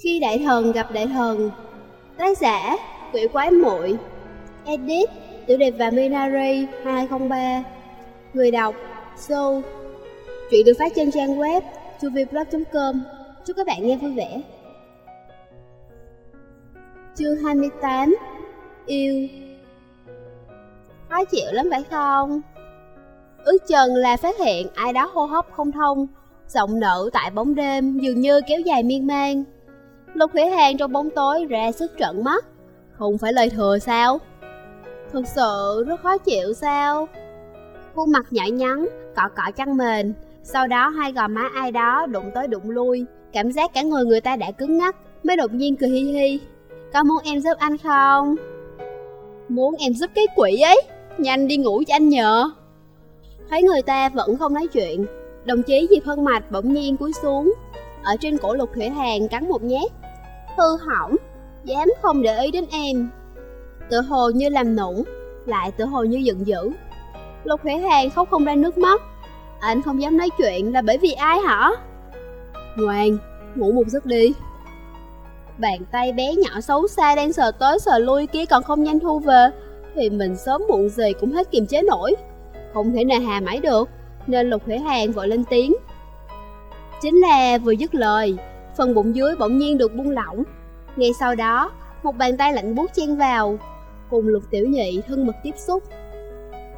Khi đại thần gặp đại thần, Tác giả Quỷ quái muội, Edit Tiểu đẹp và Minari 2003 Người đọc So Chuyện được phát trên trang web chuviblog.com Chúc các bạn nghe vui vẻ. Chương 28 Yêu. Khó chịu lắm phải không? Ước chừng là phát hiện ai đó hô hấp không thông, Giọng nở tại bóng đêm dường như kéo dài miên man. Lục Khỉ Hàng trong bóng tối ra sức trận mắt. Không phải lời thừa sao? Thực sự rất khó chịu sao? Khuôn mặt nhảy nhắn, cọ cọ chăn mền Sau đó hai gò má ai đó đụng tới đụng lui. Cảm giác cả người người ta đã cứng ngắc Mới đột nhiên cười hi hi. Có muốn em giúp anh không? Muốn em giúp cái quỷ ấy? Nhanh đi ngủ cho anh nhờ. Thấy người ta vẫn không nói chuyện Đồng chí Diệp Hân Mạch bỗng nhiên cúi xuống. Ở trên cổ lục thủy hàng cắn một nhát. Hư hỏng, Dám không để ý đến em. Tự hồ như làm nũng, Lại tự hồ như giận dữ. Lục thủy hàng khóc không ra nước mắt. Anh không dám nói chuyện là bởi vì ai hả? Ngoan Ngủ một giấc đi. Bàn tay bé nhỏ xấu xa đang sờ tới sờ lui kia còn không nhanh thu về, Thì mình sớm muộn gì cũng hết kiềm chế nổi. Không thể nào hà mãi được, Nên lục thủy hàng vội lên tiếng. Chính là vừa dứt lời, Phần bụng dưới bỗng nhiên được buông lỏng. Ngay sau đó, Một bàn tay lạnh buốt chen vào, Cùng lục tiểu nhị thân mật tiếp xúc.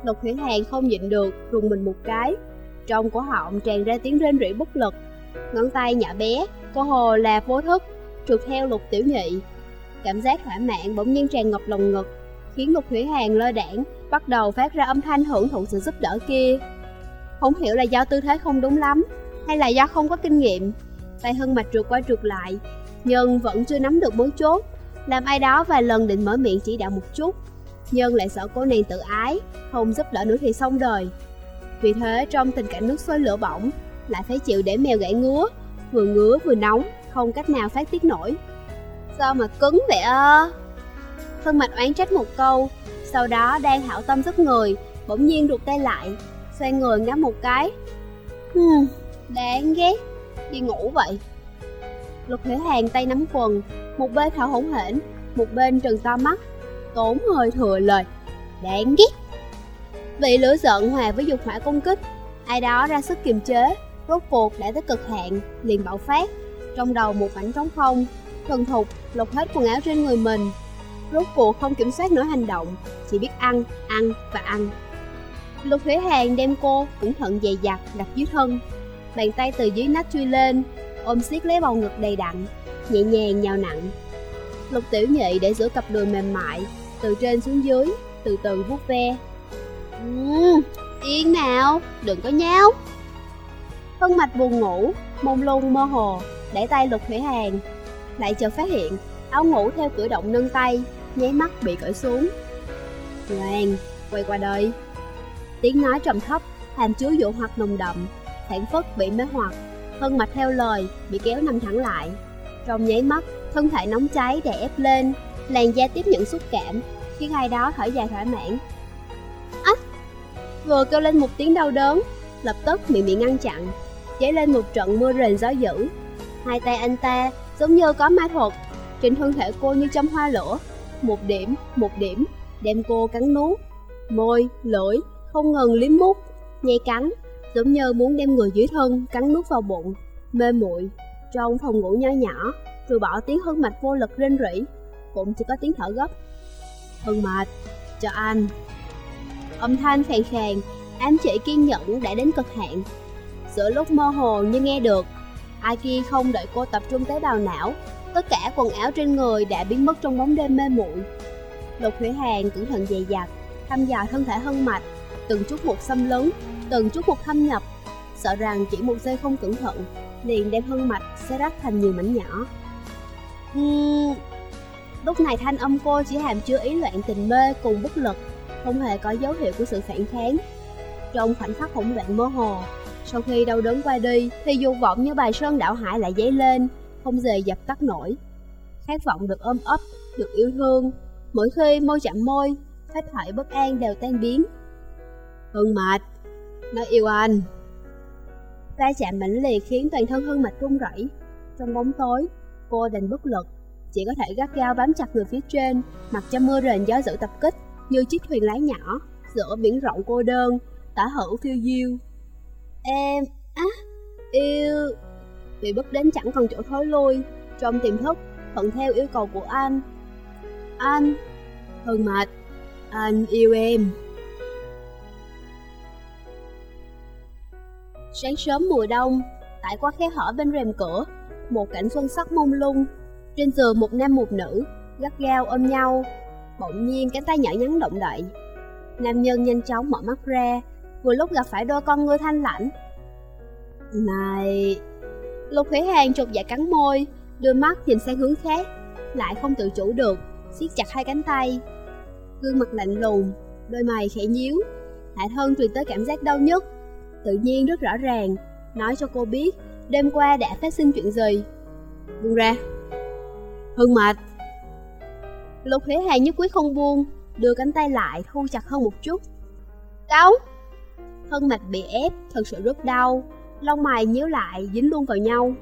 Lục thủy hàng không nhịn được, Rùng mình một cái. Trong cổ họng tràn ra tiếng rên rỉ bất lực. Ngón tay nhỏ bé Cô hồ là vô thức, trượt theo lục tiểu nhị. Cảm giác thỏa mãn bỗng nhiên tràn ngập lòng ngực, Khiến lục thủy hàng lơ đảng Bắt đầu phát ra âm thanh hưởng thụ sự giúp đỡ kia. Không hiểu là do tư thế không đúng lắm hay là do không có kinh nghiệm? Tay hân mạch trượt qua trượt lại nhân vẫn chưa nắm được mối chốt. Làm ai đó vài lần định mở miệng chỉ đạo một chút nhân lại sợ cô nàng tự ái Không giúp đỡ nữa thì xong đời. Vì thế trong tình cảnh nước sôi lửa bỏng Lại phải chịu để mèo gãy ngứa Vừa ngứa vừa nóng không cách nào phát tiết nổi. Sao mà cứng vậy ơ? Hân mạch oán trách một câu Sau đó đang hảo tâm giúp người Bỗng nhiên rụt tay lại Xoay người ngắm một cái. Hmm, đáng ghét. Đi ngủ vậy. Lục thể hàng tay nắm quần Một bên thở hổn hển Một bên trừng to mắt Tốn hơi thừa lời. Đáng ghét. Vị lửa giận hòa với dục hỏa công kích Ai đó ra sức kiềm chế Rốt cuộc đã tới cực hạn Liền bạo phát. Trong đầu một mảnh trống không Thần thục lột hết quần áo trên người mình. Rốt cuộc không kiểm soát nổi hành động Chỉ biết ăn, ăn và ăn. Lục Thủy Hàng đem cô cẩn thận dày dặt đặt dưới thân. Bàn tay từ dưới nách chui lên Ôm siết lấy bầu ngực đầy đặn Nhẹ nhàng nhào nặng. Lục Tiểu Nhị để giữa cặp đùi mềm mại Từ trên xuống dưới Từ từ vuốt ve. Uhm, Yên nào, đừng có nháo. Phân mạch buồn ngủ Mông lung mơ hồ để tay lục thủy hàng. Lại chợt phát hiện áo ngủ theo cử động nâng tay nháy mắt bị cởi xuống. Ngoan quay qua đây. Tiếng nói trầm thấp hàm chứa dụ hoặc nồng đậm phản phất bị mê hoặc thân mạch theo lời bị kéo nằm thẳng lại. Trong nháy mắt thân thể nóng cháy đè ép lên làn da tiếp nhận xúc cảm khiến ai đó thở dài thỏa mãn. Ách! Vừa kêu lên một tiếng đau đớn lập tức miệng bị ngăn chặn dấy lên một trận mưa rền gió dữ. Hai tay anh ta giống như có ma thuật Trên thân thể cô như trong hoa lửa. Một điểm, một điểm Đem cô cắn nuốt. Môi, lưỡi, không ngừng liếm mút Nhai cắn, giống như muốn đem người dưới thân Cắn nuốt vào bụng Mê muội. Trong phòng ngủ nho nhỏ Rồi bỏ tiếng hưng mạch vô lực rên rỉ Cũng chỉ có tiếng thở gấp. Hưng mạch, cho anh. Âm thanh khàn khàn Ám chỉ kiên nhẫn đã đến cực hạn. Giữa lúc mơ hồ như nghe được Ai kia không đợi cô tập trung tế bào não, tất cả quần áo trên người đã biến mất trong bóng đêm mê muội. Lục Thủy Hàn cẩn thận dày dặt, thăm dò thân thể hân mạch, từng chút một xâm lấn, từng chút một thâm nhập, sợ rằng chỉ một giây không cẩn thận, liền đem hân mạch sẽ rách thành nhiều mảnh nhỏ. Uhm... Lúc này thanh âm cô chỉ hàm chứa ý loạn tình mê cùng bất lực, không hề có dấu hiệu của sự phản kháng. Trong khoảnh khắc hỗn loạn mơ hồ, sau khi đau đớn qua đi, thì dục vọng như bài sơn đảo hải lại dấy lên, không dề dập tắt nổi. Khát vọng được ôm ấp, được yêu thương, mỗi khi môi chạm môi, hết thảy bất an đều tan biến. Hưng mạch, nó yêu anh. Va chạm mãnh liệt khiến toàn thân hương mạch run rẩy. Trong bóng tối, Cô đành bất lực, chỉ có thể gắt gao bám chặt người phía trên, mặc cho mưa rền gió dữ tập kích, như chiếc thuyền lái nhỏ, giữa biển rộng cô đơn, tả hữu phiêu diêu. Em, á, yêu... Bị bức đến chẳng còn chỗ thối lui, trong tiềm thức, thuận theo yêu cầu của anh. Anh, hương mệt, anh yêu em. Sáng sớm mùa đông, tại qua khe hở bên rèm cửa, một cảnh xuân sắc mông lung. Trên giường một nam một nữ, gắt gao ôm nhau. Bỗng nhiên cánh tay nhỏ nhắn động đậy. Nam nhân nhanh chóng mở mắt ra, vừa lúc gặp phải đôi con ngươi thanh lãnh. Này... Lục Thủy Hàng trục dạ cắn môi, đưa mắt nhìn sang hướng khác, lại không tự chủ được, siết chặt hai cánh tay. Gương mặt lạnh lùng, đôi mày khẽ nhíu, hạ thân truyền tới cảm giác đau nhất. Tự nhiên rất rõ ràng, nói cho cô biết đêm qua đã phát sinh chuyện gì. Buông ra. Hưng mệt. Lục Huế Hà nhất quyết không buông, đưa cánh tay lại thu chặt hơn một chút. Đau. Thân mạch bị ép, thật sự rất đau, lông mày nhíu lại dính luôn vào nhau.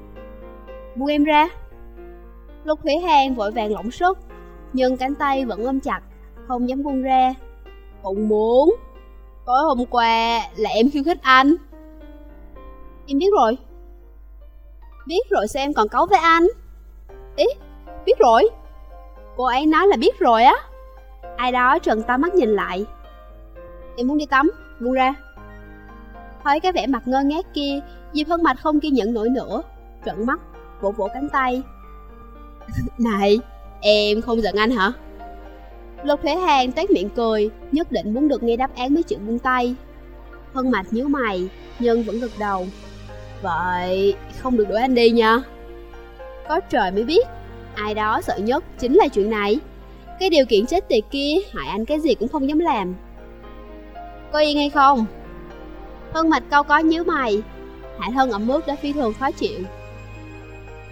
Buông em ra. Lục huế Hàng vội vàng lỏng sức, nhưng cánh tay vẫn ôm chặt, không dám buông ra. Cũng muốn. Tối hôm qua là em khiêu khích anh. Em biết rồi. Biết rồi sao em còn cấu với anh? Ý, biết rồi. Cô ấy nói là biết rồi á. Ai đó trần to mắt nhìn lại. Em muốn đi tắm, buông ra. Thấy cái vẻ mặt ngơ ngác kia, Diệp Hân Mạch không kiên nhẫn nổi nữa, trợn mắt, vỗ vỗ cánh tay. Này, em không giận anh hả? Lục Thế Hàng toét miệng cười, nhất định muốn được nghe đáp án mấy chuyện buông tay. Hân Mạch nhíu mày, nhưng vẫn gật đầu. Vậy, không được đuổi anh đi nha. Có trời mới biết, ai đó sợ nhất chính là chuyện này. Cái điều kiện chết tiệt kia hại anh cái gì cũng không dám làm. Có yên hay không? Hân Mạch câu có nhíu mày, Hạ thân ẩm ướt đã phi thường khó chịu.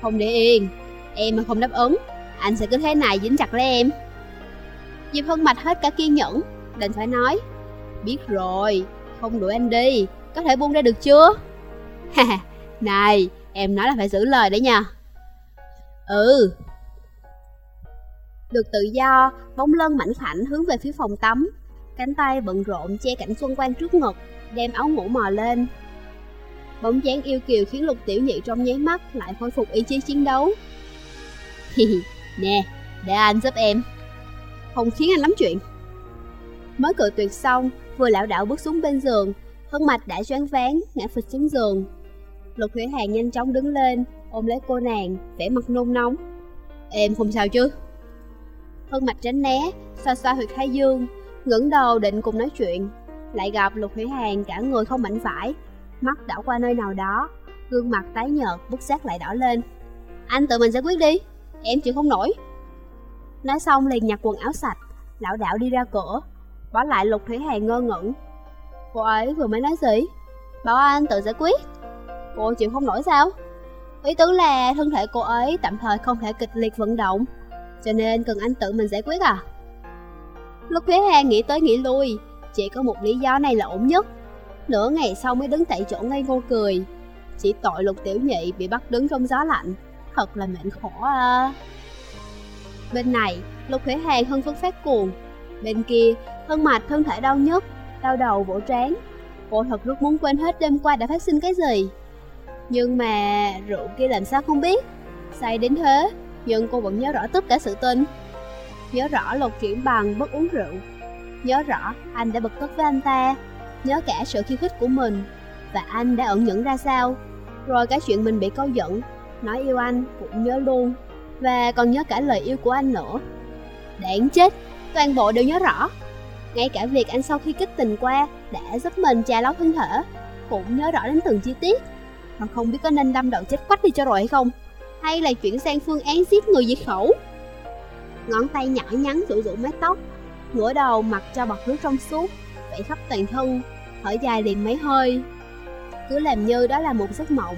Không để yên, em mà không đáp ứng, anh sẽ cứ thế này dính chặt lấy em. Diệp Hân Mạch hết cả kiên nhẫn, đành phải nói. Biết rồi, không đuổi anh đi, có thể buông ra được chưa? Ha này, em nói là phải giữ lời đấy nha. Ừ. Được tự do, bóng lân mảnh khảnh hướng về phía phòng tắm. Cánh tay bận rộn che cảnh xuân quan trước ngực, đem áo ngủ mò lên. Bóng dáng yêu kiều khiến lục tiểu nhị trong nháy mắt lại khôi phục ý chí chiến đấu. Hi hi, nè, để anh giúp em. Không khiến anh lắm chuyện. Mới cự tuyệt xong, vừa lão đảo bước xuống bên giường, Hân Mạch đã choáng váng, ngã phịch xuống giường. Lục Thủy Hàng nhanh chóng đứng lên, ôm lấy cô nàng, vẻ mặt nôn nóng. Em không sao chứ? Hân Mạch tránh né, xoa xoa huyệt thái dương, ngẩng đầu định cùng nói chuyện. Lại gặp Lục Thủy Hàng cả người không mảnh vải, mắt đảo qua nơi nào đó, gương mặt tái nhợt, bức xác lại đỏ lên. Anh tự mình giải quyết đi, em chịu không nổi. Nói xong liền nhặt quần áo sạch, lão đạo đi ra cửa, bỏ lại Lục Thủy Hàng ngơ ngẩn. Cô ấy vừa mới nói gì? Bảo anh tự giải quyết. Cô chịu không nổi sao? Ý tứ là thân thể cô ấy tạm thời không thể kịch liệt vận động, cho nên cần anh tự mình giải quyết à? lục thủy Hàng nghĩ tới nghĩ lui, chỉ có một lý do này là ổn nhất. Nửa ngày sau mới đứng tại chỗ ngây ngô cười. Chỉ tội lục tiểu nhị bị bắt đứng trong gió lạnh, thật là mệnh khổ à. Bên này, lục Khởi hàng hân phấn phát cuồng. Bên kia, hân mạch thân thể đau nhức, đau đầu vỗ trán. Cô thật rất muốn quên hết đêm qua đã phát sinh cái gì. Nhưng mà rượu kia làm sao không biết? Say đến thế Nhưng cô vẫn nhớ rõ tất cả sự tình. Nhớ rõ lục triển bằng bất uống rượu. Nhớ rõ anh đã bực tức với anh ta. Nhớ cả sự khiêu khích của mình. Và anh đã ẩn nhẫn ra sao? Rồi cái chuyện mình bị câu dẫn Nói yêu anh cũng nhớ luôn. Và còn nhớ cả lời yêu của anh nữa. Đáng chết, Toàn bộ đều nhớ rõ. Ngay cả việc anh sau khi kích tình qua Đã giúp mình trà lóc thân thể Cũng nhớ rõ đến từng chi tiết. Còn không biết có nên đâm đầu chết quách đi cho rồi hay không, Hay là chuyển sang phương án giết người diệt khẩu. Ngón tay nhỏ nhắn rủ rủ mái tóc, Ngửa đầu mặc cho bọt nước trong suốt, Vẫy khắp toàn thân, Thở dài liền mấy hơi. Cứ làm như đó là một giấc mộng.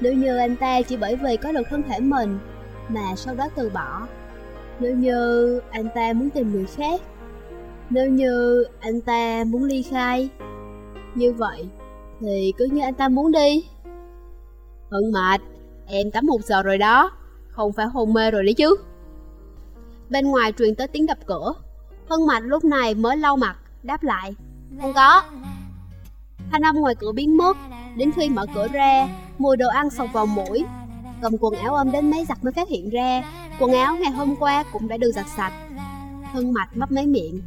Nếu như anh ta chỉ bởi vì có được thân thể mình mà sau đó từ bỏ. Nếu như anh ta muốn tìm người khác Nếu như anh ta muốn ly khai Như vậy Thì cứ như anh ta muốn đi. Hận mệt, em tắm một giờ rồi đó. Không phải hôn mê rồi đấy chứ. Bên ngoài truyền tới tiếng đập cửa. Hân Mạch lúc này mới lau mặt Đáp lại. Không có. Thanh âm ngoài cửa biến mất. Đến khi mở cửa ra Mùi đồ ăn sọc vào mũi. Cầm quần áo ôm đến máy giặt mới phát hiện ra, Quần áo ngày hôm qua cũng đã được giặt sạch. Thân Mạch mấp máy miệng.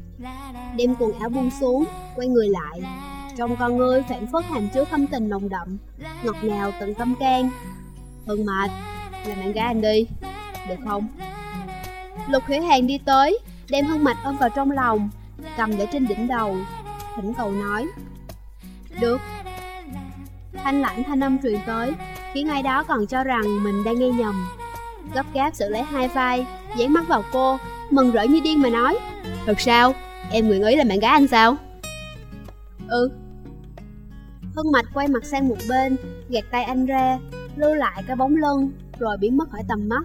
Đem quần áo buông xuống, Quay người lại. Trong con ngươi phản phất hàm chứa thâm tình nồng đậm, Ngọt ngào tận tâm can. Thân Mạch Là bạn gái anh đi. Được không? Lục Khởi Hàng đi tới, Đem Hân Mạch ôm vào trong lòng, Cầm để trên đỉnh đầu. Thỉnh cầu nói, Được. Thanh lãnh thanh âm truyền tới. Khiến ai đó còn cho rằng mình đang nghe nhầm Gấp gáp sự lấy hai vai Dán mắt vào cô, Mừng rỡ như điên mà nói, Thật sao? Em nguyện ý là bạn gái anh sao? Ừ. Hân Mạch quay mặt sang một bên, Gạt tay anh ra, Lưu lại cái bóng lưng, Rồi biến mất khỏi tầm mắt.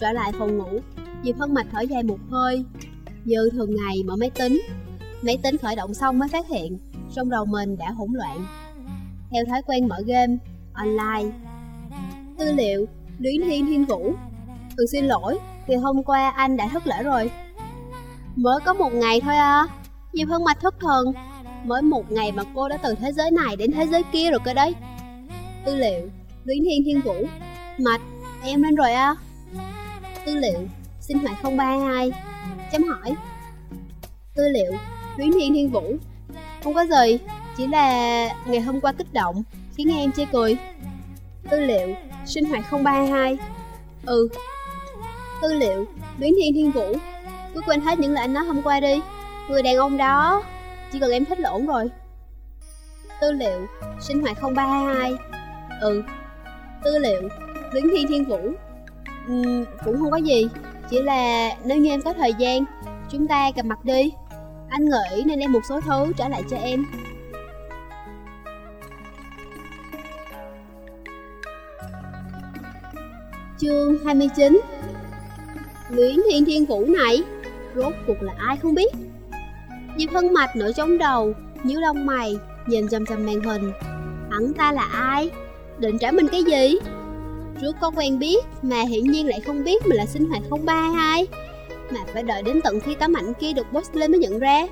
Trở lại phòng ngủ Diệp Hân Mạch thở dài một hơi. Như thường ngày mở máy tính Máy tính khởi động xong mới phát hiện, Trong đầu mình đã hỗn loạn. Theo thói quen mở game Online. Tư liệu, Luyến Thiên Thiên Vũ. Thường xin lỗi Vì hôm qua anh đã thất lễ rồi. Mới có một ngày thôi à. Diệp Hân Mạch thất thần. Mới một ngày mà cô đã từ thế giới này đến thế giới kia rồi cơ đấy. Tư liệu, Luyến Thiên Thiên Vũ. Mạch, Em lên rồi à. Tư liệu Sinh hoạt 0322 Chấm hỏi. Tư liệu, Luyến Thiên Thiên Vũ. Không có gì, Chỉ là ngày hôm qua kích động. Khiến em chê cười. Tư liệu Sinh hoạt 0322 Ừ. Tư liệu Luyến Thiên Thiên Vũ. Cứ quên hết những lời anh nói hôm qua đi. Người đàn ông đó Chỉ cần em thích là ổn rồi. Tư liệu Sinh hoạt 0322 Ừ. Tư liệu Luyến Thiên Thiên Vũ. Ừ, Cũng không có gì. Chỉ là nếu như em có thời gian Chúng ta gặp mặt đi. Anh nghĩ nên đem một số thứ trả lại cho em. Chương 29 Luyến Thiên Thiên Vũ này Rốt cuộc là ai không biết? Diệp Hân Mạch nổi trống đầu nhíu lông mày Nhìn chăm chăm màn hình. Hắn ta là ai? Định trả mình cái gì? Trước có quen biết mà hiển nhiên lại không biết mình là sinh hoạt 032 Mà phải đợi đến tận khi tấm ảnh kia được post lên mới nhận ra.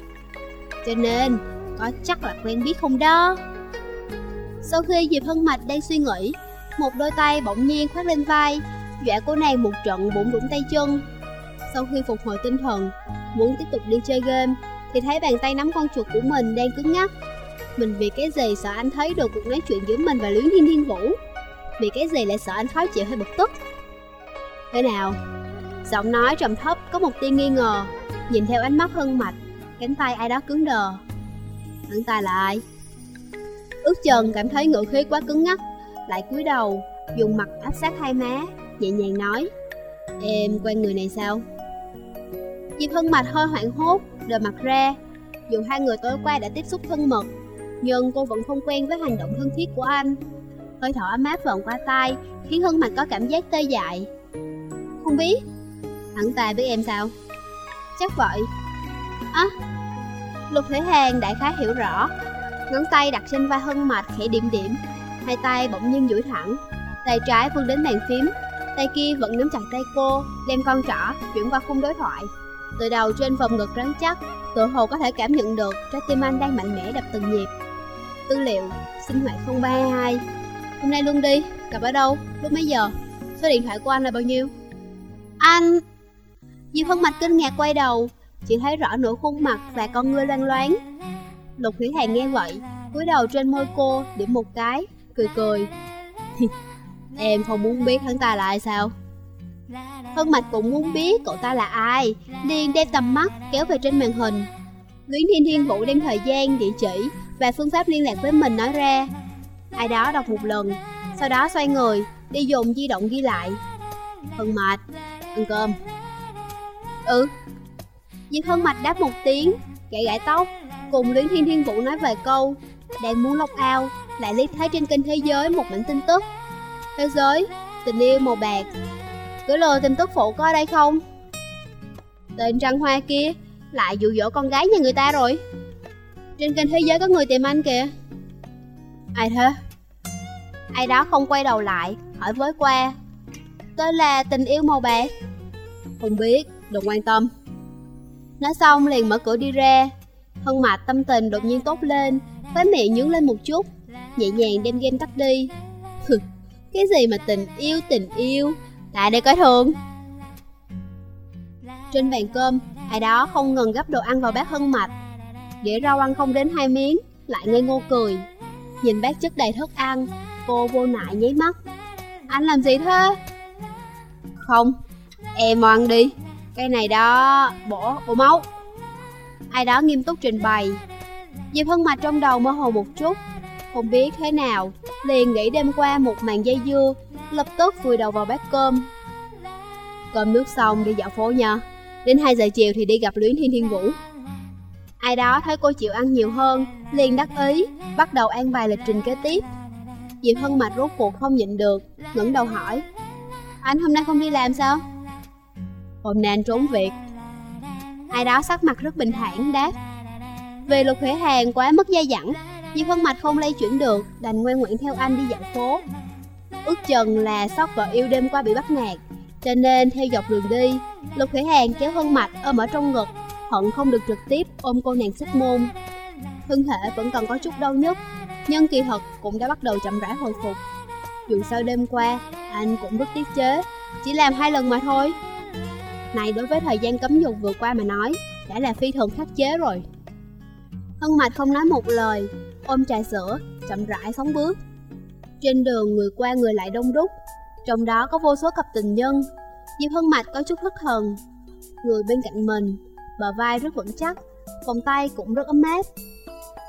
Cho nên, có chắc là quen biết không đó. Sau khi Diệp Hân Mạch đang suy nghĩ Một đôi tay bỗng nhiên khoác lên vai. Dọa cô nàng một trận bụng rụng tay chân. Sau khi phục hồi tinh thần, Muốn tiếp tục đi chơi game, Thì thấy bàn tay nắm con chuột của mình đang cứng ngắc. Mình vì cái gì sợ anh thấy được cuộc nói chuyện giữa mình và Luyến Thiên Thiên Vũ? Vì cái gì lại sợ anh khó chịu hay bực tức? Thế nào? Giọng nói trầm thấp, có một tia nghi ngờ. Nhìn theo ánh mắt hân mạch, Cánh tay ai đó cứng đờ. Hắn ta là ai? Ước chừng cảm thấy ngựa khí quá cứng ngắc, Lại cúi đầu, Dùng mặt áp sát hai má. Nhẹ nhàng nói. Em quen người này sao? Diệp hân mạch hơi hoảng hốt Đờ mặt ra. Dù hai người tối qua đã tiếp xúc thân mật Nhưng cô vẫn không quen với hành động thân thiết của anh. Hơi thở ấm áp vòng qua tay khiến hân Mạch có cảm giác tê dại. Không biết hắn ta biết em sao? Chắc vậy. Á à, lục thể hàng đại khái hiểu rõ. Ngón tay đặt trên vai hân mạch khẽ điểm điểm hai tay bỗng nhiên duỗi thẳng tay trái vươn đến bàn phím tay kia vẫn nắm chặt tay cô đem con trỏ chuyển qua khung đối thoại. Từ đầu trên vòng ngực rắn chắc tựa hồ có thể cảm nhận được trái tim anh đang mạnh mẽ đập từng nhịp. Tư liệu sinh hoạt 0322 Hôm nay luôn đi, gặp ở đâu, lúc mấy giờ? Số điện thoại của anh là bao nhiêu? Anh! Diệp Phân Mạch kinh ngạc quay đầu Chỉ thấy rõ nửa khuôn mặt và con ngươi loang loáng. Lục Thủy Hàng nghe vậy cúi đầu trên môi cô điểm một cái Cười cười. Em không muốn biết hắn ta là ai sao? Hân Mạch cũng muốn biết cậu ta là ai. Liền đem tầm mắt kéo về trên màn hình. Luyến Thiên Thiên Vũ đem thời gian, địa chỉ và phương pháp liên lạc với mình nói ra. Ai đó đọc một lần Sau đó xoay người Đi dùng di động ghi lại. Hân mạch Ăn cơm. Ừ. Diệp Hân mạch đáp một tiếng Gãy gãy tóc Cùng Luyến Thiên Thiên Vũ nói vài câu. Đang muốn log out Lại liếc thấy trên kênh Thế Giới một bản tin tức. Thế giới Tình yêu màu bạc. Gửi lời tin tức phụ có ở đây không? Tên Trăng Hoa kia Lại dụ dỗ con gái nhà người ta rồi. Trên kênh Thế Giới có người tìm anh kìa. Ai thế? Ai đó không quay đầu lại, hỏi với qua. Tên là tình yêu màu bạc. Không biết, đừng quan tâm. Nói xong liền mở cửa đi ra. Thân mạch tâm tình đột nhiên tốt lên Khóe miệng nhướng lên một chút Nhẹ nhàng đem game tắt đi. Cái gì mà tình yêu tình yêu? Tại đây coi thường. Trên bàn cơm Ai đó không ngừng gấp đồ ăn vào bát hân mạch. Đĩa rau ăn không đến hai miếng Lại ngây ngô cười. Nhìn bát chất đầy thức ăn Cô vô nại nháy mắt. Anh làm gì thế? Không Em ăn đi. Cái này đó Bổ, bổ máu. Ai đó nghiêm túc trình bày. Diệp Hân Mạch trong đầu mơ hồ một chút. Không biết thế nào. Liền nghĩ đêm qua một màn dây dưa, Lập tức vùi đầu vào bát cơm. Cơm nước xong đi dạo phố nha. Đến 2 giờ chiều thì đi gặp Luyến Thiên Thiên Vũ. Ai đó thấy cô chịu ăn nhiều hơn, Liền đắc ý, Bắt đầu ăn bài lịch trình kế tiếp. Diệp Hân Mạch rốt cuộc không nhịn được, ngẩng đầu hỏi, Anh hôm nay không đi làm sao? Hôm nay anh trốn việc. Ai đó sắc mặt rất bình thản đáp Vì lục khởi hàng quá mất dây dẳng. Diệp Hân Mạch không lay chuyển được, Đành ngoan ngoãn theo anh đi dạo phố. Ước chừng là sót vợ yêu đêm qua bị bắt nạt, Cho nên theo dọc đường đi, Lục khởi hàng kéo Hân Mạch ôm ở trong ngực, Hận không được trực tiếp ôm cô nàng xích môn. Thân thể vẫn còn có chút đau nhức, Nhưng kỳ thật cũng đã bắt đầu chậm rãi hồi phục. Dù sao đêm qua, Anh cũng rất tiết chế, Chỉ làm hai lần mà thôi. Này, đối với thời gian cấm dục vừa qua mà nói, Đã là phi thường khắc chế rồi. Hân Mạch không nói một lời Ôm trà sữa, Chậm rãi sóng bước. Trên đường người qua người lại đông đúc, Trong đó có vô số cặp tình nhân. Diệp Hân Mạch có chút bất thần Người bên cạnh mình, Bờ vai rất vững chắc, Vòng tay cũng rất ấm áp.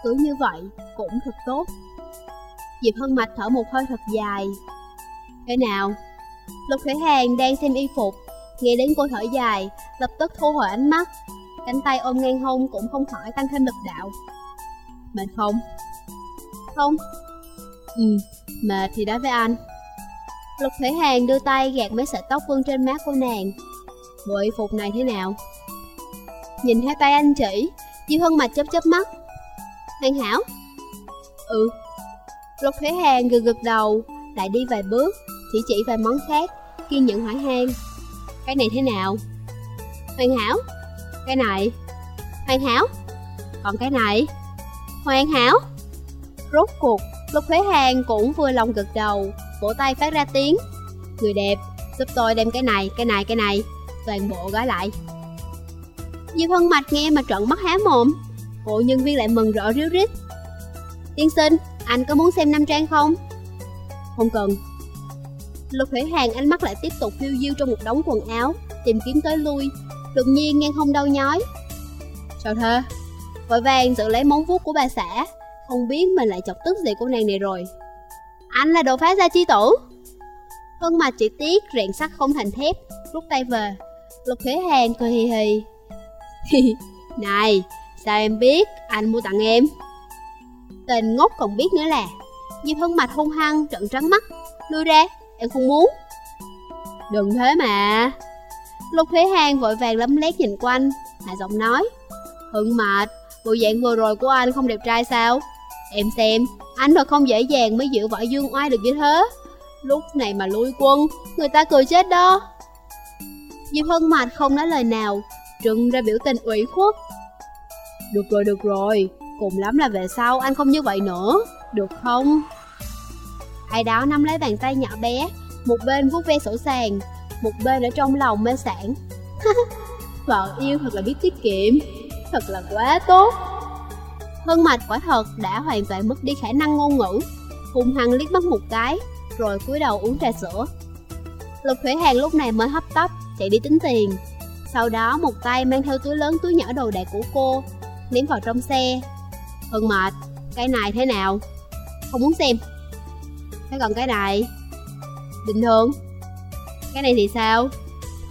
Cứ như vậy cũng thật tốt. Diệp Hân Mạch thở một hơi thật dài. Thế nào? Lục Khởi Hàng đang xem y phục. Nghe đến cô thở dài, Lập tức thu hồi ánh mắt. Cánh tay ôm ngang hông cũng không khỏi tăng thêm lực đạo. Mệt không? Không? Ừ, mệt thì nói với anh. Lục Khởi Hàng đưa tay gạt mấy sợi tóc vương trên má cô nàng. Bộ y phục này thế nào? Nhìn theo tay anh chỉ Diêu Hân Mạch chớp chớp mắt. Hoàn hảo. Ừ. Lục Thế Hàng gật gật đầu Lại đi vài bước Chỉ chỉ vài món khác Kiên nhẫn hỏi han. Cái này thế nào? Hoàn hảo. Cái này. Hoàn hảo. Còn cái này. Hoàn hảo Rốt cuộc Lục Thế Hàng cũng vừa lòng gật đầu Vỗ tay phát ra tiếng. Người đẹp Giúp tôi đem cái này, cái này, cái này Toàn bộ gói lại. Diệp Hân Mạch nghe mà trợn mắt há mồm Bộ nhân viên lại mừng rỡ ríu rít. Tiên sinh, anh có muốn xem năm trang không? Không cần. Lục Thủy Hàng ánh mắt lại tiếp tục phiêu diêu trong một đống quần áo Tìm kiếm tới lui Đột nhiên ngang hông đau nhói. Sao thế? Vội vàng tự lấy móng vuốt của bà xã. Không biết mình lại chọc tức gì cô nàng này rồi. Anh là đồ phá gia chi tử. Vâng Hân mặt chỉ tiếc rèn sắt không thành thép. Rút tay về. Lục khế Hàng cười hì hì. Này, sao em biết anh mua tặng em? Tên ngốc còn biết nữa là. Diệp Hân Mạch hung hăng, trận trắng mắt. Lui ra, em không muốn. Đừng thế mà. Lục Thế Hàng vội vàng lấm lét nhìn quanh. Hạ giọng nói. Hưng Mạch, bộ dạng vừa rồi của anh không đẹp trai sao? Em xem, anh thật không dễ dàng mới giữ võ dương oai được như thế Lúc này mà lui quân, người ta cười chết đó Diệp Hân Mạch không nói lời nào trừng ra biểu tình ủy khuất. Được rồi, được rồi, cùng lắm là về sau anh không như vậy nữa, được không? Ai đó nắm lấy bàn tay nhỏ bé, một bên vuốt ve sổ sàng, một bên ở trong lòng mê sản. Vợ yêu thật là biết tiết kiệm, thật là quá tốt. Hân mạch quả thật đã hoàn toàn mất đi khả năng ngôn ngữ, hung hăng liếc mắt một cái, rồi cúi đầu uống trà sữa. Lục Thủy Hàng lúc này mới hấp tấp chạy đi tính tiền, sau đó một tay mang theo túi lớn túi nhỏ đồ đạc của cô Ném vào trong xe. Hưng mệt Cái này thế nào? Không muốn xem. Thế còn cái này? Bình thường. Cái này thì sao?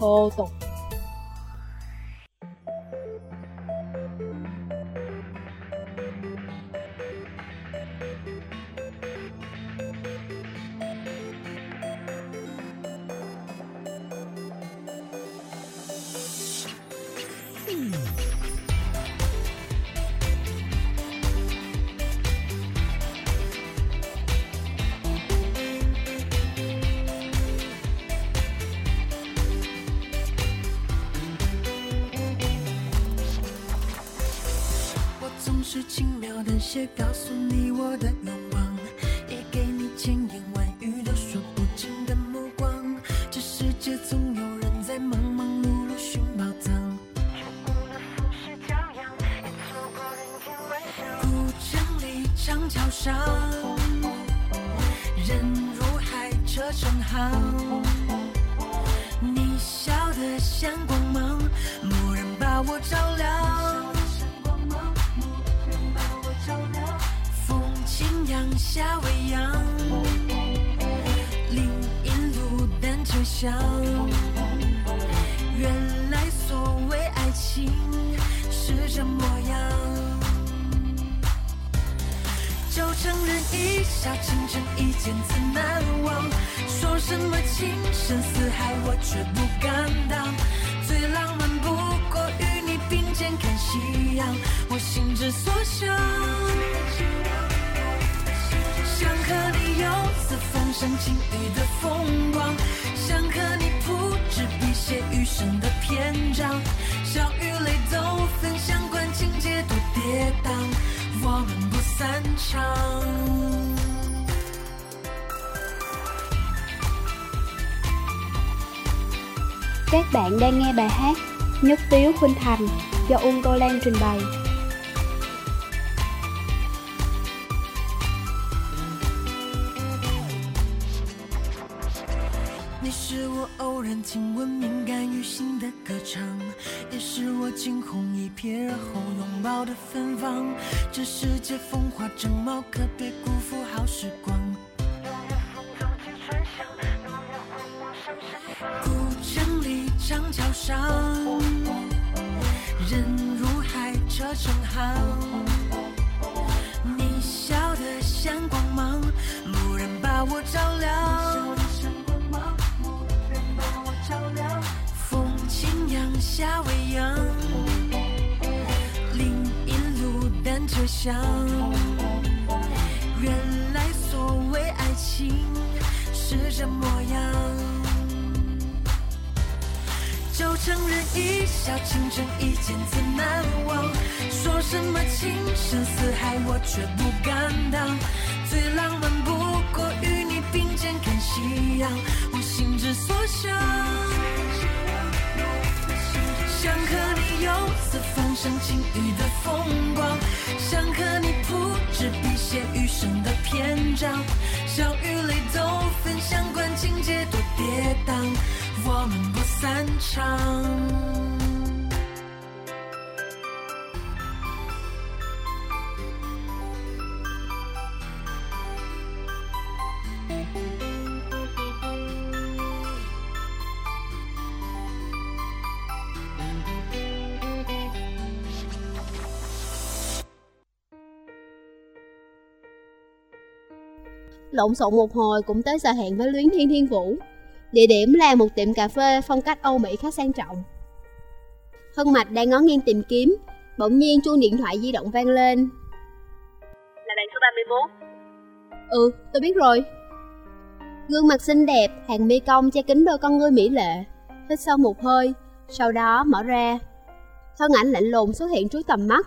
Thô tục. 轻描淡写告诉你我的愿难忘。说什么情深似海，我却不敢当。最浪漫不过与你并肩看夕阳，我心之所向。想和你游四方赏晴雨的风光，想和你铺纸笔写余生的篇章，笑与泪都分享，管情节多跌宕，我们不散场。Các bạn đang nghe bài hát Nhất Tiếu Khuynh Thành do Uông Tô Lan trình bày. Hãy 长桥上，人如海，车成行。你笑得像光芒，蓦然把我照亮。风轻扬夏未央，林荫路单车响。原来所谓爱情是这模承认一笑倾城，一见自难忘。说什么情深似海，我却不敢当。最浪漫不过与你并肩看夕阳，我心之所向。想和你游四方赏晴雨的风光，想和你铺纸笔写余生的篇章，笑与泪都分享，管情节多跌宕，我们不散场。Lộn xộn một hồi cũng tới giờ hẹn với Luyến Thiên Thiên Vũ. Địa điểm là một tiệm cà phê phong cách Âu Mỹ khá sang trọng. Hân Mạch đang ngó nghiêng tìm kiếm, bỗng nhiên chuông điện thoại di động vang lên. Là bạn số 34 Ừ, tôi biết rồi. Gương mặt xinh đẹp, hàng mi cong che kính đôi con ngươi mỹ lệ. Hít sâu một hơi, sau đó mở ra. Thân ảnh lạnh lùng xuất hiện trước tầm mắt.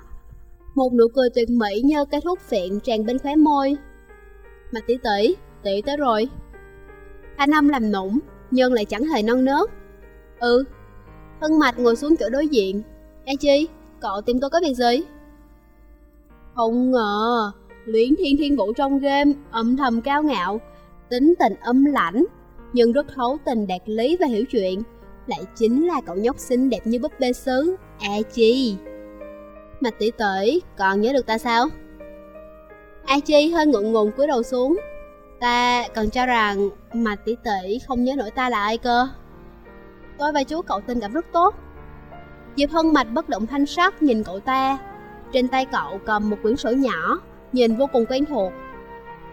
Một nụ cười tuyệt mỹ như cây thuốc phiện tràn bên khóe môi. Mặt tỷ tỷ, tỷ tới rồi. Thanh âm làm nũng, nhưng lại chẳng hề non nớt. Ừ. Hân Mạch ngồi xuống chỗ đối diện. E chi, cậu tìm tôi có việc gì? Không ngờ, Luyến Thiên Thiên Vũ trong game âm thầm cao ngạo, tính tình âm lãnh, nhưng rất thấu tình đạt lý và hiểu chuyện, lại chính là cậu nhóc xinh đẹp như búp bê sứ, A Chi. Mạch tỷ tỷ, còn nhớ được ta sao? A Chi hơi ngượng ngùng cúi đầu xuống. Ta còn cho rằng Mạch tỷ tỷ không nhớ nổi ta là ai cơ. Tôi và chú cậu tình cảm rất tốt. Diệp Hân Mạch bất động thanh sắc nhìn cậu ta. Trên tay cậu cầm một quyển sổ nhỏ, nhìn vô cùng quen thuộc.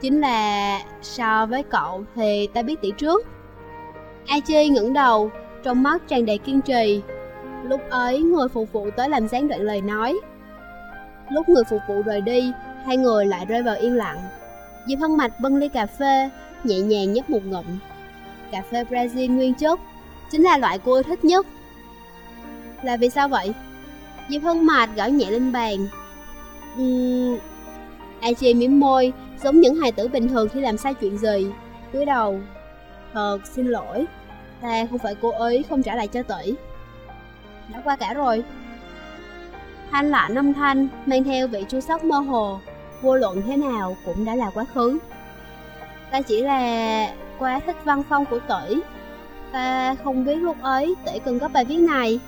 Chính là so với cậu thì ta biết tỷ trước. A Chi ngẩng đầu, trong mắt tràn đầy kiên trì. Lúc ấy người phục vụ tới làm gián đoạn lời nói. Lúc người phục vụ rời đi, hai người lại rơi vào yên lặng. Diệp Hân Mạch bưng ly cà phê, nhẹ nhàng nhấp một ngụm. Cà phê Brazil nguyên chất, chính là loại cô thích nhất. Là vì sao vậy? Diệp Hân Mạch gõ nhẹ lên bàn. Uhm... AJ mỉm môi, giống những hài tử bình thường khi làm sai chuyện gì. cúi đầu. Thật xin lỗi, ta không phải cô ấy không trả lại cho tỷ. Đã qua cả rồi. Thanh lạ năm thanh, mang theo vị chua sóc mơ hồ, vô luận thế nào cũng đã là quá khứ. Ta chỉ là quá thích văn phong của tỷ. Ta không biết lúc ấy tỷ cần có bài viết này.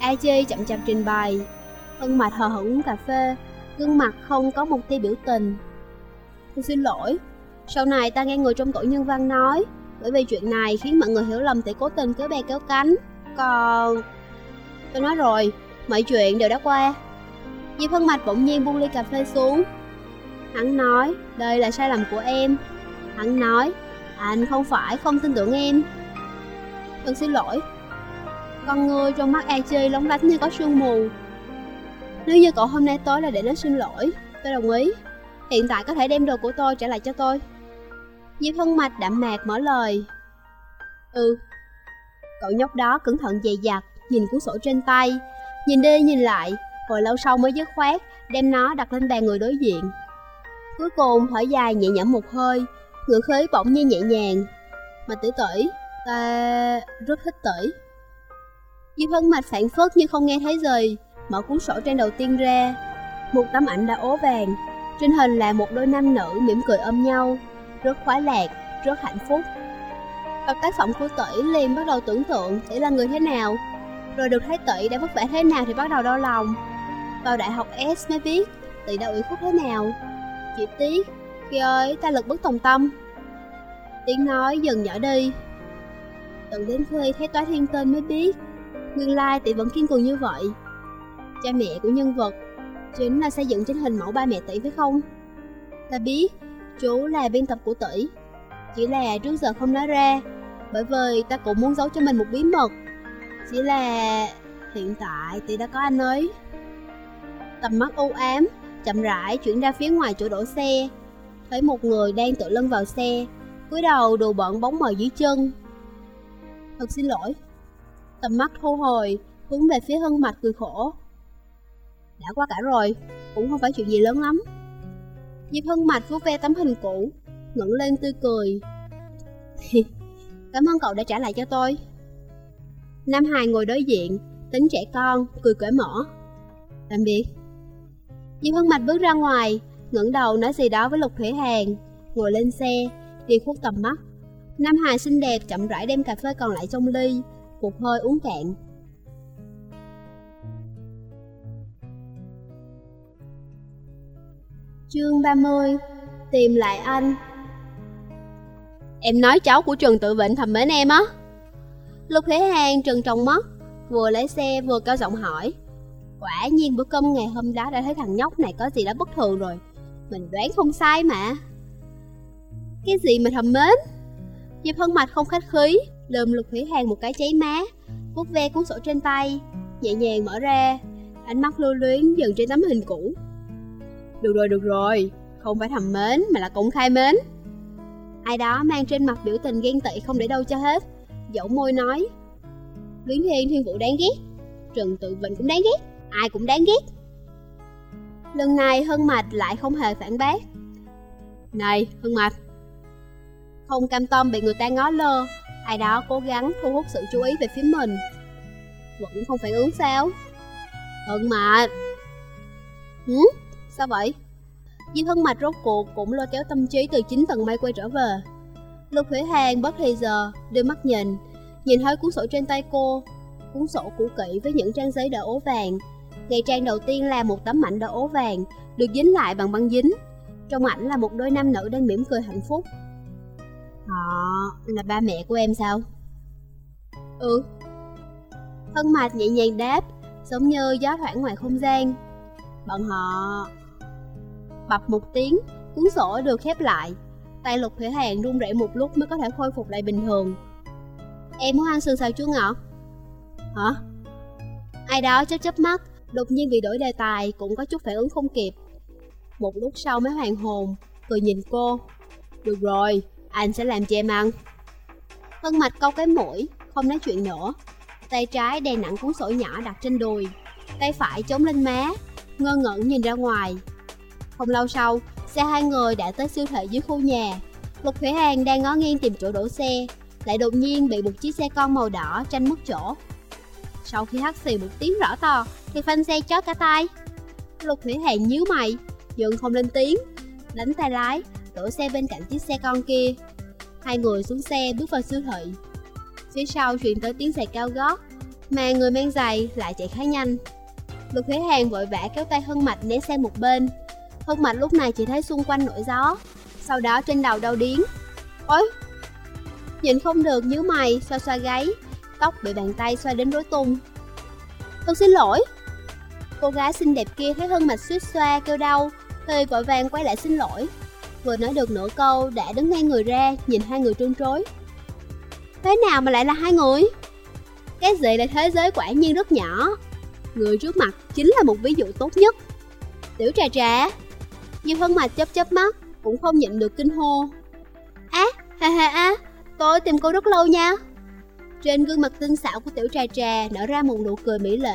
AJ chậm chạp trình bày, thân mặt hờ hững uống cà phê, gương mặt không có một tia biểu tình. Tôi xin lỗi, sau này ta nghe người trong tổ nhân văn nói, bởi vì chuyện này khiến mọi người hiểu lầm tỷ cố tình kéo bè kéo cánh. Còn... Tôi nói rồi, mọi chuyện đều đã qua. Diệp Hân Mạch bỗng nhiên buông ly cà phê xuống. Hắn nói, đây là sai lầm của em. Hắn nói, anh không phải không tin tưởng em. Thật xin lỗi. Con người trong mắt AJ lóng lánh như có sương mù. Nếu như cậu hôm nay tối là để nó xin lỗi, tôi đồng ý. Hiện tại có thể đem đồ của tôi trả lại cho tôi. Diệp Hân Mạch đạm mạc mở lời. Ừ. Cậu nhóc đó cẩn thận dày dặt, nhìn cuốn sổ trên tay, nhìn đi nhìn lại, hồi lâu sau mới dứt khoát, đem nó đặt lên bàn người đối diện. Cuối cùng thở dài nhẹ nhõm một hơi, ngựa khí bỗng nhiên nhẹ nhàng. Mà tỷ tỷ, ta rất thích tỷ. Diệp Hân Mạch phản phất như không nghe thấy gì, mở cuốn sổ trên đầu tiên ra. Một tấm ảnh đã ố vàng, trên hình là một đôi nam nữ mỉm cười ôm nhau, rất khoái lạc, rất hạnh phúc. Đọc tác phẩm của tỷ liền bắt đầu tưởng tượng tỷ là người thế nào, rồi được thấy tỷ đã vất vả thế nào thì bắt đầu đau lòng. Vào đại học S mới biết tỷ đã ủy khuất thế nào. Chỉ tiếc, khi ấy ta lực bất tòng tâm. Tiếng nói dần nhỏ đi. Tận đến khi thấy toái thiên tên mới biết, nguyên lai tỷ vẫn kiên cường như vậy. Cha mẹ của nhân vật chính là xây dựng trên hình mẫu ba mẹ tỷ phải không? Ta biết, chú là biên tập của tỷ. Chỉ là trước giờ không nói ra, bởi vì ta cũng muốn giấu cho mình một bí mật. Chỉ là hiện tại tỷ đã có anh ấy. Tầm mắt u ám, chậm rãi chuyển ra phía ngoài chỗ đổ xe. Thấy một người đang tự lưng vào xe, cúi đầu đồ bận bóng mờ dưới chân. Thật xin lỗi. Tầm mắt thu hồi, hướng về phía hân mạch cười khổ. Đã qua cả rồi, cũng không phải chuyện gì lớn lắm. Diệp Hân Mạch vuốt ve tấm hình cũ, ngẩng lên tươi cười. Cảm ơn cậu đã trả lại cho tôi. Nam Hải ngồi đối diện, tính trẻ con, cười cởi mở. Tạm biệt. Diệp Hân Mạch bước ra ngoài, ngẩng đầu nói gì đó với Lục Thủy Hàn, ngồi lên xe, đi khuất tầm mắt. Nam Hà xinh đẹp chậm rãi đem cà phê còn lại trong ly, một hơi uống cạn. Chương 30 Tìm lại anh Em nói cháu của Trần Tự Vịnh thầm mến em á Lục Thế Hàng trừng trong mắt Vừa lấy xe vừa cao giọng hỏi Quả nhiên bữa cơm ngày hôm đó đã thấy thằng nhóc này có gì đó bất thường rồi. Mình đoán không sai mà. Cái gì mà thầm mến? Diệp Hân Mạch không khách khí Lườm Lục Thủy Hàng một cái cháy má vuốt ve cuốn sổ trên tay Nhẹ nhàng mở ra Ánh mắt lưu luyến dần trên tấm hình cũ. Được rồi, được rồi, không phải thầm mến mà là công khai mến. Ai đó mang trên mặt biểu tình ghen tị không để đâu cho hết, dẫu môi nói. Luyến Thiên Thiên Vũ đáng ghét, Trần Tự Vịnh cũng đáng ghét, ai cũng đáng ghét. Lần này Hân Mạch lại không hề phản bác. Này, Hân Mạch, không cam tâm bị người ta ngó lơ, ai đó cố gắng thu hút sự chú ý về phía mình. Vẫn không phản ứng sao? Hân Mạch! Hử? Sao vậy? Diệp Hân Mạch rốt cuộc cũng lôi kéo tâm trí từ chính tầng mây quay trở về. Lục Thủy Hàng bất thì giờ, đưa mắt nhìn, nhìn thấy cuốn sổ trên tay cô. Cuốn sổ cũ kỹ với những trang giấy đỡ ố vàng. Ngày trang đầu tiên là một tấm ảnh đỡ ố vàng, được dính lại bằng băng dính. Trong ảnh là một đôi nam nữ đang mỉm cười hạnh phúc. Họ là ba mẹ của em sao? Ừ. thân Mạch nhẹ nhàng đáp, giống như gió thoảng ngoài không gian. Bọn họ bập một tiếng, cuốn sổ được khép lại. Tay lục thể hàng run rẩy một lúc mới có thể khôi phục lại bình thường. Em muốn ăn sườn xào chua ngọt. Hả? Ai đó chớp chớp mắt, đột nhiên bị đổi đề tài cũng có chút phản ứng không kịp. Một lúc sau mới hoàn hồn, cười nhìn cô. Được rồi, anh sẽ làm cho em ăn. Hân mạch câu cái mũi, không nói chuyện nữa. Tay trái đè nặng cuốn sổ nhỏ đặt trên đùi, tay phải chống lên má, ngơ ngẩn nhìn ra ngoài. Không lâu sau, xe hai người đã tới siêu thị dưới khu nhà. Lục Thủy hàng đang ngó nghiêng tìm chỗ đổ xe, lại đột nhiên bị một chiếc xe con màu đỏ tranh mất chỗ. Sau khi hắt xì một tiếng rõ to, thì phanh xe chót cả tay. Lục Thủy Hàn nhíu mày, nhưng không lên tiếng, đánh tay lái, đổ xe bên cạnh chiếc xe con kia. Hai người xuống xe bước vào siêu thị. Phía sau truyền tới tiếng giày cao gót, mà người mang giày lại chạy khá nhanh. Lục Thủy Hàn vội vã kéo tay Hân Mạch né sang một bên. Hân Mạch lúc này chỉ thấy xung quanh nổi gió, sau đó trên đầu đau điếng. Ôi! Nhìn không được nhíu mày, xoa xoa gáy, tóc bị bàn tay xoa đến rối tung. Tôi xin lỗi. Cô gái xinh đẹp kia thấy Hân Mạch suýt xoa kêu đau, hơi vội vàng quay lại xin lỗi. Vừa nói được nửa câu đã đứng ngay người ra, nhìn hai người trôn trối. Thế nào mà lại là hai người? Cái gì là thế giới quả nhiên rất nhỏ Người trước mặt chính là một ví dụ tốt nhất Tiểu trà trà nhiều Hân Mạch chớp chớp mắt Cũng không nhịn được kinh hô Á, ha ha á Tôi tìm cô rất lâu nha trên gương mặt tinh xảo của tiểu trà trà Nở ra một nụ cười mỹ lệ.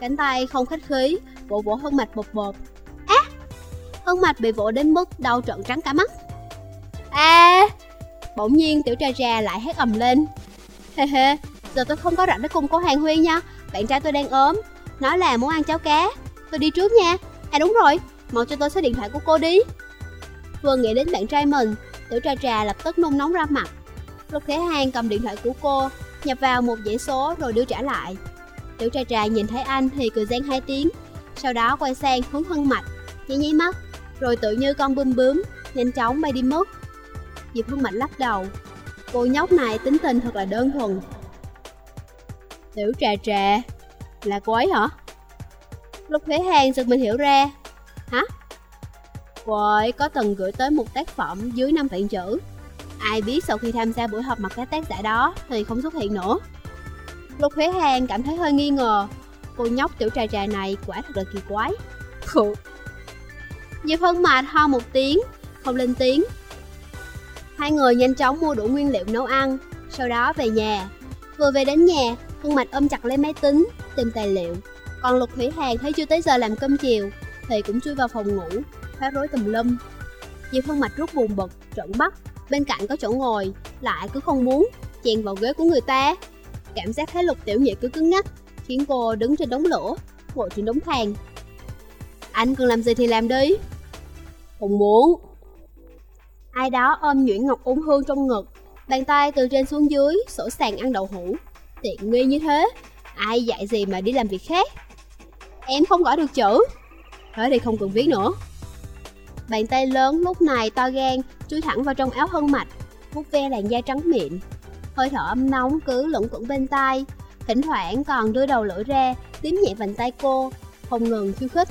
Cánh tay không khách khí Vỗ vỗ Hân Mạch bột bột. Á, Hân Mạch bị vỗ đến mức đau trợn trắng cả mắt. À Bỗng nhiên tiểu trà trà lại hét ầm lên. Hê hê Giờ tôi không có rảnh để cùng cô Hàng Huy nha. Bạn trai tôi đang ốm. Nói là muốn ăn cháo cá. Tôi đi trước nha. À đúng rồi. Mau cho tôi số điện thoại của cô đi. Vừa nghĩ đến bạn trai mình Tiểu trà trà lập tức nôn nóng ra mặt. Lục Thế Hàng cầm điện thoại của cô Nhập vào một dãy số rồi đưa trả lại Tiểu trai trai nhìn thấy anh thì cười gian hai tiếng, Sau đó quay sang hướng hân mạch, Nháy nháy mắt, Rồi tự như con bướm bướm, Nhanh chóng bay đi mất Diệp Hân Mạch lắc đầu, Cô nhóc này tính tình thật là đơn thuần Tiểu trà trà, Là cô ấy hả? Lúc Thế Hàng giật mình hiểu ra, Hả? Cô ấy có từng gửi tới một tác phẩm dưới 5 vạn chữ Ai biết sau khi tham gia buổi họp mặt các tác giả đó thì không xuất hiện nữa. Lục Thế Hàng cảm thấy hơi nghi ngờ. Cô nhóc tiểu trà trà này quả thật là kỳ quái. Khụ Diệp Hân Mạch ho một tiếng Không lên tiếng. Hai người nhanh chóng mua đủ nguyên liệu nấu ăn Sau đó về nhà. Vừa về đến nhà Hương Mạch ôm chặt lấy máy tính, tìm tài liệu. Còn Lục Thủy Hàn thấy chưa tới giờ làm cơm chiều, thì cũng chui vào phòng ngủ, phá rối tùm lum. Diệp Hương Mạch rút buồn bực, trợn mắt, bên cạnh có chỗ ngồi, lại cứ không muốn, chèn vào ghế của người ta. Cảm giác thấy Lục Tiểu Nhị cứ cứng ngắc, khiến cô đứng trên đống lửa, ngồi trên đống than. Anh cần làm gì thì làm đi. Không muốn. Ai đó ôm nhuyễn ngọc ung hương trong ngực, bàn tay từ trên xuống dưới, sổ sàng ăn đậu hũ. Tiện nghi như thế Ai dạy gì mà đi làm việc khác Em không gõ được chữ Thế thì không cần viết nữa Bàn tay lớn lúc này to gan, Chui thẳng vào trong áo hân mạch. Vuốt ve làn da trắng mịn. Hơi thở ấm nóng cứ lẫn quẩn bên tai. Thỉnh thoảng còn đưa đầu lưỡi ra, Tím nhẹ vành tay cô, Không ngừng khiêu khích.